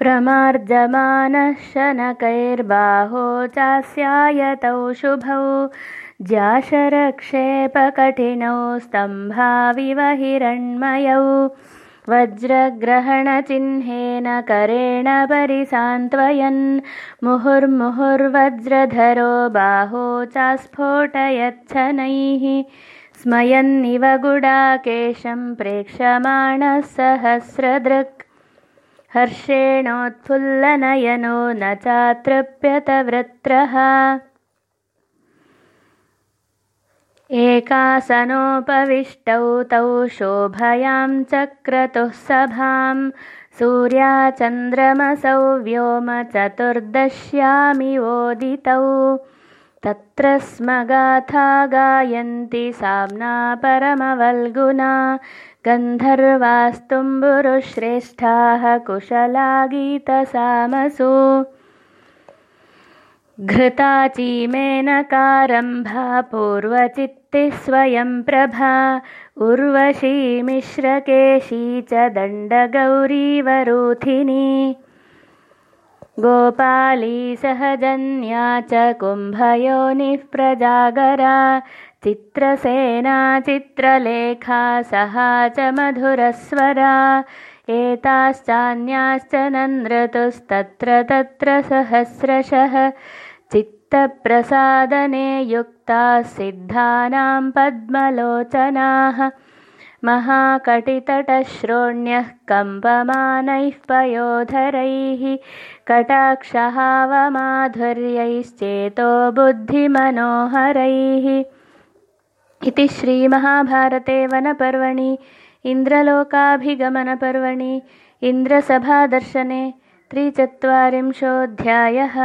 प्रमार्जमानः शनकैर्बाहो चास्यायतौ शुभौ ज्याशरक्षेपकठिनौ स्तम्भाविव हिरण्मयौ वज्रग्रहणचिह्नेन करेण परिसान्त्वयन् मुहुर्मुहुर्वज्रधरो बाहो चास्फोटयच्छनैः स्मयन्निव गुडाकेशं प्रेक्षमाणः सहस्रदृक् हर्षेणोत्फुल्लनयनो न चातृप्यतवृत्रः। एकासनोपविष्टौ तौ शोभयां चक्रतुः सभां सूर्याचन्द्रमसौ व्योमचतुर्दश्यामिवोदितौ तत्र स्म गाथा गायन्ति साम्ना परमवल्गुना। गन्धर्वास्तुम्बुरुश्रेष्ठाः कुशला गीतसामसु घृताचीमेनकारम्भा पूर्वचित्तिः स्वयं प्रभा। उर्वशी च दण्डगौरीवरूथिनी गोपाली सहजन्या च कुम्भयोनिः प्रजागरा। चित्रसेना चित्रलेखा सहा च मधुरस्वरा। एताश्चान्याश्च नन्द्रतुस्तत्र तत्र सहस्रशः। चित्तप्रसादने युक्ताः सिद्धानां पद्मलोचनाः महाकटितटश्रोण्यः कम्पमानैः पयोधरैः कटाक्षहावमाधुर्यैश्चेतो बुद्धिमनोहरैः। इति श्रीमहाभारते वनपर्वणि इन्द्रलोकाभिगमनपर्वणि इन्द्रसभादर्शने त्रिचत्वारिंशोऽध्यायः